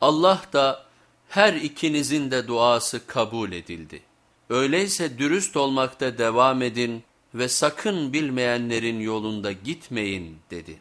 Allah da her ikinizin de duası kabul edildi. Öyleyse dürüst olmakta devam edin ve sakın bilmeyenlerin yolunda gitmeyin dedi.